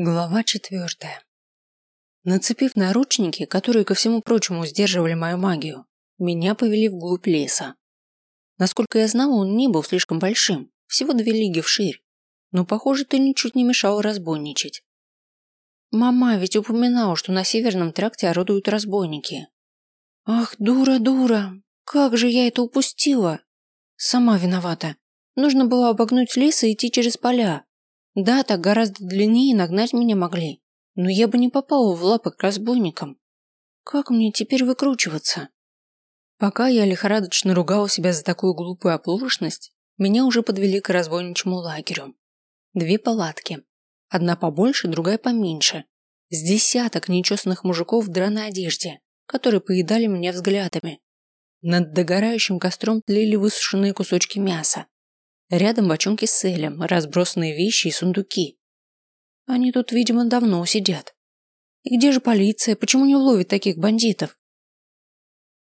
Глава четвертая. Нацепив наручники, которые, ко всему прочему, сдерживали мою магию, меня повели вглубь леса. Насколько я знала, он не был слишком большим, всего две лиги вширь, но, похоже, ты ничуть не мешал разбойничать. Мама ведь упоминала, что на северном тракте орудуют разбойники. Ах, дура, дура, как же я это упустила? Сама виновата. Нужно было обогнуть лес и идти через поля, да, так гораздо длиннее нагнать меня могли, но я бы не попала в лапы к разбойникам. Как мне теперь выкручиваться? Пока я лихорадочно ругала себя за такую глупую оплошность, меня уже подвели к разбойничьему лагерю. Две палатки. Одна побольше, другая поменьше. С десяток нечестных мужиков в драной одежде, которые поедали меня взглядами. Над догорающим костром тлели высушенные кусочки мяса. Рядом бочонки с элем, разбросанные вещи и сундуки. Они тут, видимо, давно сидят. И где же полиция? Почему не ловит таких бандитов?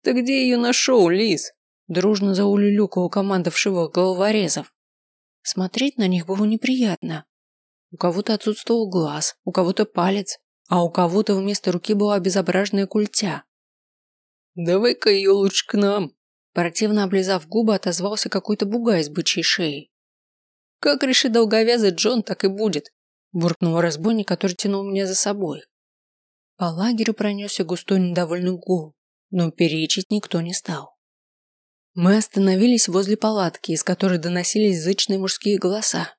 Ты где ее нашел, Лис? Дружно заулюлюкала команда вшивых головорезов. Смотреть на них было неприятно. У кого-то отсутствовал глаз, у кого-то палец, а у кого-то вместо руки была обезображенная культя. «Давай-ка ее лучше к нам», Противно облизав губы, отозвался какой-то бугай с бычьей шеей. «Как решит долговязый Джон, так и будет», – буркнул разбойник, который тянул меня за собой. По лагерю пронесся густой недовольный гул, но перечить никто не стал. Мы остановились возле палатки, из которой доносились зычные мужские голоса.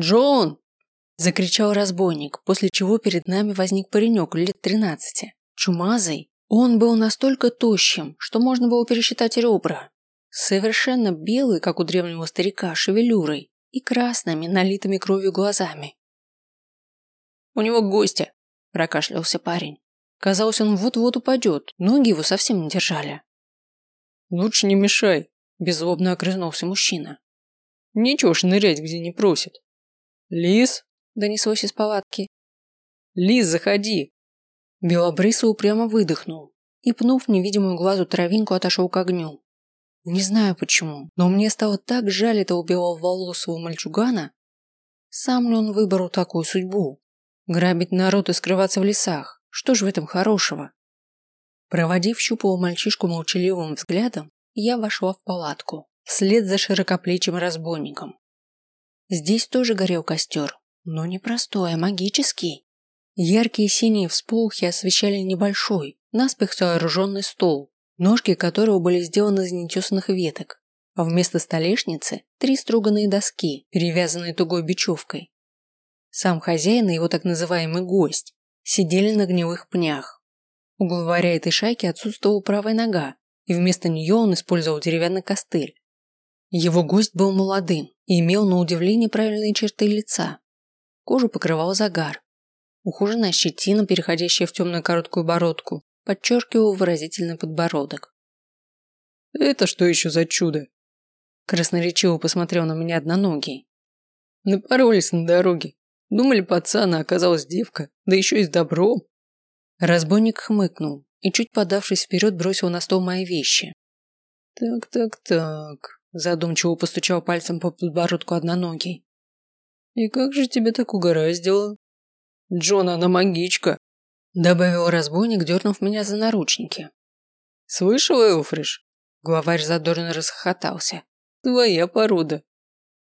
«Джон!» – закричал разбойник, после чего перед нами возник паренек лет тринадцати, чумазый, он был настолько тощим, что можно было пересчитать ребра. Совершенно белый, как у древнего старика, шевелюрой и красными, налитыми кровью глазами. «У него гости», – прокашлялся парень. Казалось, он вот-вот упадет, ноги его совсем не держали. «Лучше не мешай», – беззлобно огрызнулся мужчина. «Нечего шнырять, где не просят». «Лис?» – донеслось из палатки. «Лис, заходи!» Белобрысый упрямо выдохнул и, пнув невидимую глазу травинку, отошел к огню. Не знаю почему, но мне стало так жаль этого беловолосого мальчугана. Сам ли он выбрал такую судьбу? Грабить народ и скрываться в лесах. Что же в этом хорошего? Проводив щупого мальчишку молчаливым взглядом, я вошла в палатку, вслед за широкоплечим разбойником. Здесь тоже горел костер, но не простой, а магический. Яркие синие всполохи освещали небольшой, наспех сооруженный стол, ножки которого были сделаны из нетесанных веток, а вместо столешницы три струганные доски, перевязанные тугой бечевкой. Сам хозяин и его так называемый гость сидели на гнилых пнях. У главаря этой шайки отсутствовала правая нога, и вместо нее он использовал деревянный костыль. Его гость был молодым и имел на удивление правильные черты лица. Кожу покрывал загар, Ухоженная щетина, переходящая в темную короткую бородку, подчеркивала выразительный подбородок. «Это что еще за чудо?» Красноречиво посмотрел на меня одноногий. Напоролись на дороге. Думали пацана, оказалась девка, да еще и с добром. Разбойник хмыкнул и, чуть подавшись вперед, бросил на стол мои вещи. «Так, так, так», задумчиво постучал пальцем по подбородку одноногий. «И как же тебе так угораздило?» Джон, она магичка», – добавил разбойник, дернув меня за наручники. «Слышал, Элфриш?» Главарь задорно расхохотался. «Твоя порода».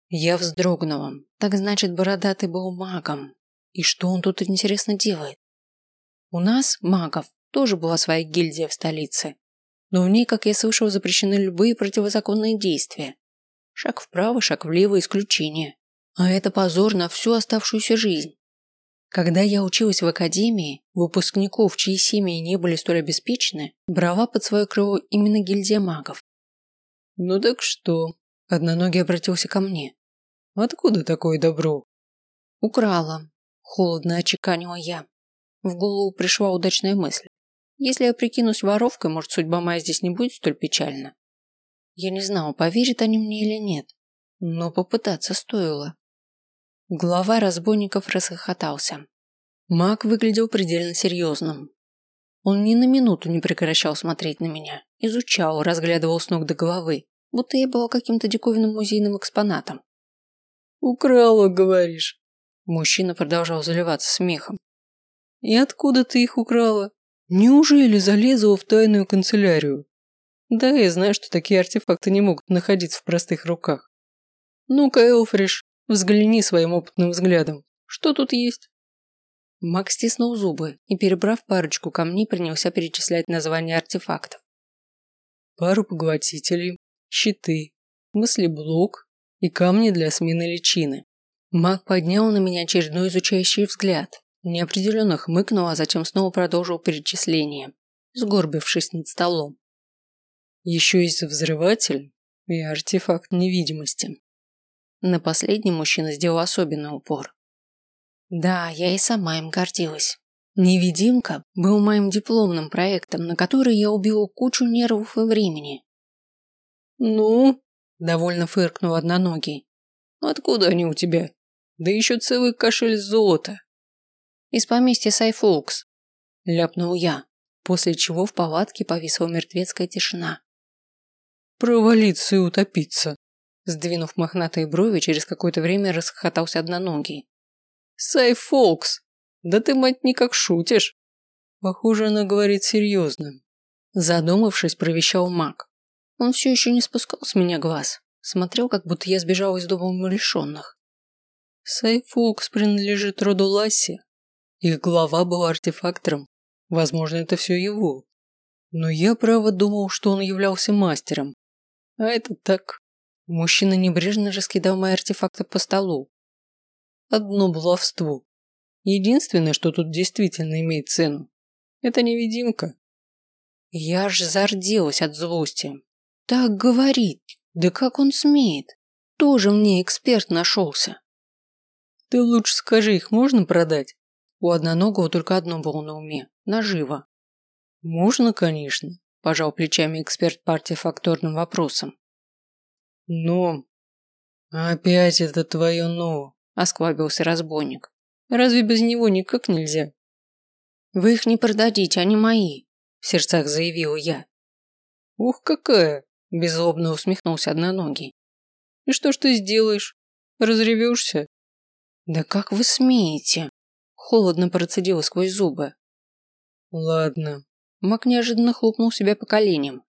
Я вздрогнула. Так значит, бородатый был магом. И что он тут, интересно, делает? У нас, магов, тоже была своя гильдия в столице. Но в ней, как я слышал, запрещены любые противозаконные действия. Шаг вправо, шаг влево – исключение. А это позор на всю оставшуюся жизнь. Когда я училась в академии, выпускников, чьи семьи не были столь обеспечены, брала под свое крыло именно гильдия магов. «Ну так что?» – одноногий обратился ко мне. «Откуда такое добро?» «Украла», – холодно очеканила я. В голову пришла удачная мысль. Если я прикинусь воровкой, может, судьба моя здесь не будет столь печальна. Я не знала, поверят они мне или нет, но попытаться стоило. Глава разбойников расхохотался. Маг выглядел предельно серьезным. Он ни на минуту не прекращал смотреть на меня, изучал, разглядывал с ног до головы, будто я была каким-то диковинным музейным экспонатом. «Украла, говоришь?» Мужчина продолжал заливаться смехом. И откуда ты их украла? Неужели залезла в тайную канцелярию? Да, я знаю, что такие артефакты не могут находиться в простых руках. Ну-ка, Элфриш, взгляни своим опытным взглядом. Что тут есть? Макс стиснул зубы и, перебрав парочку камней, принялся перечислять названия артефактов. Пару поглотителей, щиты, мыслеблок и камни для смены личины. Маг поднял на меня очередной изучающий взгляд, неопределенно хмыкнул, а затем снова продолжил перечисление, сгорбившись над столом. Еще есть взрыватель и артефакт невидимости. На последний мужчина сделал особенный упор. Да, я и сама им гордилась. Невидимка был моим дипломным проектом, на который я убила кучу нервов и времени. Ну, довольно фыркнул одноногий. Откуда они у тебя? Да еще целый кошель золота. Из поместья Сайфолкс, ляпнул я, после чего в палатке повисла мертвецкая тишина. Провалиться и утопиться. Сдвинув мохнатые брови, через какое-то время расхохотался одноногий. Сайфолкс! Да ты, мать, никак шутишь!» Похоже, она говорит серьезно. Задумавшись, провещал маг. Он все еще не спускал с меня глаз. Смотрел, как будто я сбежал из дома умалишенных. Сайфокс принадлежит роду Ласси. Их глава был артефактором. Возможно, это все его. Но я, право, думал, что он являлся мастером. А это так. Мужчина небрежно раскидал мои артефакты по столу. Одно баловство. Единственное, что тут действительно имеет цену, это невидимка. Я аж зарделась от злости. Так говорит. Да как он смеет? Тоже мне эксперт нашелся. Ты лучше скажи, их можно продать? У одноногого только одно было на уме – наживо. Можно, конечно, пожал плечами эксперт по артефакторным вопросам. Но... Опять это твое «но», – осклабился разбойник. Разве без него никак нельзя? Вы их не продадите, они мои, в сердцах заявила я. Ух, какая! Беззлобно усмехнулся одноногий. И что ж ты сделаешь? Разревешься? Да как вы смеете? Холодно процедила сквозь зубы. Ладно. Мак неожиданно хлопнул себя по коленям.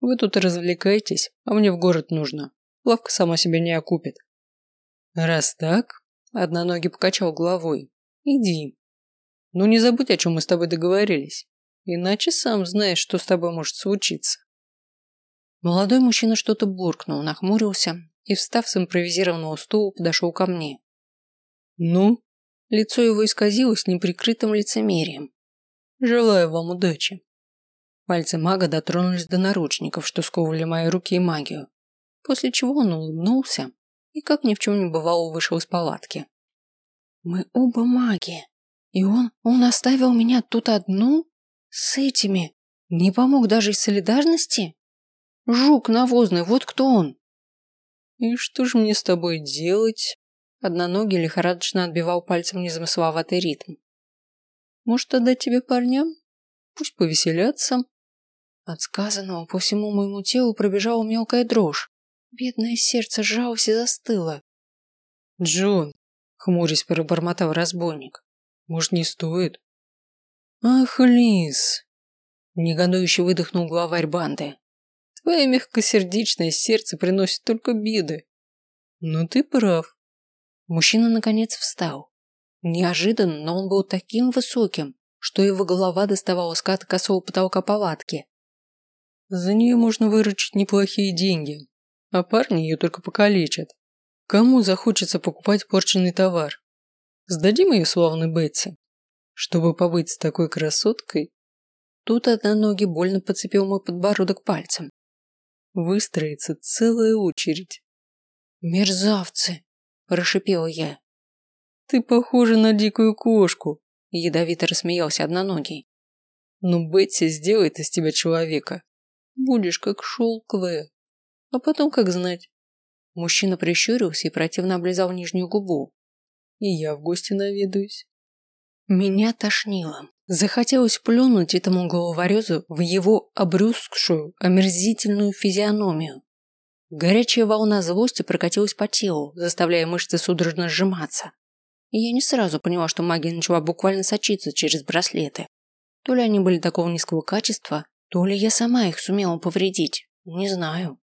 Вы тут развлекаетесь, а мне в город нужно. Лавка сама себя не окупит. Раз так, Одноногий покачал головой. Иди. Но не забудь, о чем мы с тобой договорились. Иначе сам знаешь, что с тобой может случиться. Молодой мужчина что-то буркнул, нахмурился и, встав с импровизированного стула, подошел ко мне. Ну? Лицо его исказилось неприкрытым лицемерием. Желаю вам удачи. Пальцы мага дотронулись до наручников, что сковывали мои руки и магию, после чего он улыбнулся и, как ни в чем не бывало, вышел из палатки. «Мы оба маги, и он, он оставил меня тут одну? С этими? Не помог даже из солидарности? Жук навозный, вот кто он!» «И что же мне с тобой делать?» Одноногий лихорадочно отбивал пальцем незамысловатый ритм. «Может, отдать тебе парням? Пусть повеселятся». От сказанного по всему моему телу пробежала мелкая дрожь. Бедное сердце сжалось и застыло. «Джон!» — хмурясь пробормотал разбойник. «Может, не стоит?» «Ах, Лис!» — негодующе выдохнул главарь банды. «Твое мягкосердечное сердце приносит только беды. Но ты прав». Мужчина наконец встал. Неожиданно, но он был таким высоким, что его голова доставала скат косого потолка палатки. «За нее можно выручить неплохие деньги», а парни ее только покалечат. Кому захочется покупать порченный товар? Сдадим ее славной Бетси. Чтобы побыть с такой красоткой, тут одноногий больно подцепил мой подбородок пальцем. Выстроится целая очередь. «Мерзавцы!» – прошипела я. «Ты похожа на дикую кошку!» – ядовито рассмеялся одноногий. «Но Бетси сделает из тебя человека. Будешь как шелковая, а потом как знать. Мужчина прищурился и противно облизал нижнюю губу. И я в гости наведаюсь. Меня тошнило. Захотелось плюнуть этому головорезу в его обрюзгшую, омерзительную физиономию. Горячая волна злости прокатилась по телу, заставляя мышцы судорожно сжиматься. и я не сразу поняла, что магия начала буквально сочиться через браслеты. То ли они были такого низкого качества, то ли я сама их сумела повредить, не знаю.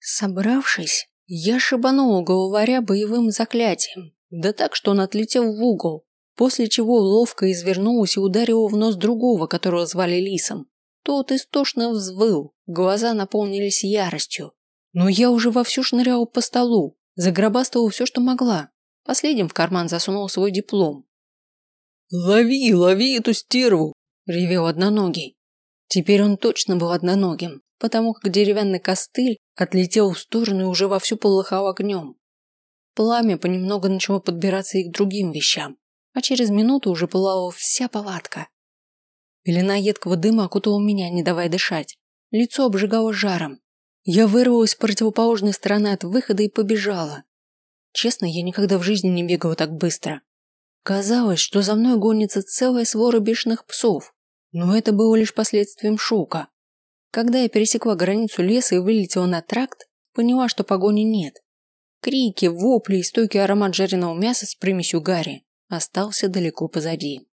Собравшись, я шибанула головаря боевым заклятием, да так, что он отлетел в угол, после чего ловко извернулась и ударила в нос другого, которого звали Лисом. Тот истошно взвыл, глаза наполнились яростью. Но я уже вовсю шныряла по столу, загробастала все, что могла. Последним в карман засунул свой диплом. «Лови, лови эту стерву!» – ревел одноногий. Теперь он точно был одноногим, потому как деревянный костыль отлетел в сторону и уже вовсю полыхал огнем. Пламя понемногу начало подбираться и к другим вещам, а через минуту уже пылала вся палатка. Пелена едкого дыма окутала меня, не давая дышать. Лицо обжигало жаром. Я вырвалась с противоположной стороны от выхода и побежала. Честно, я никогда в жизни не бегала так быстро. Казалось, что за мной гонится целая свора бешеных псов, но это было лишь последствием шока. Когда я пересекла границу леса и вылетела на тракт, поняла, что погони нет. Крики, вопли и стойкий аромат жареного мяса с примесью гари остался далеко позади.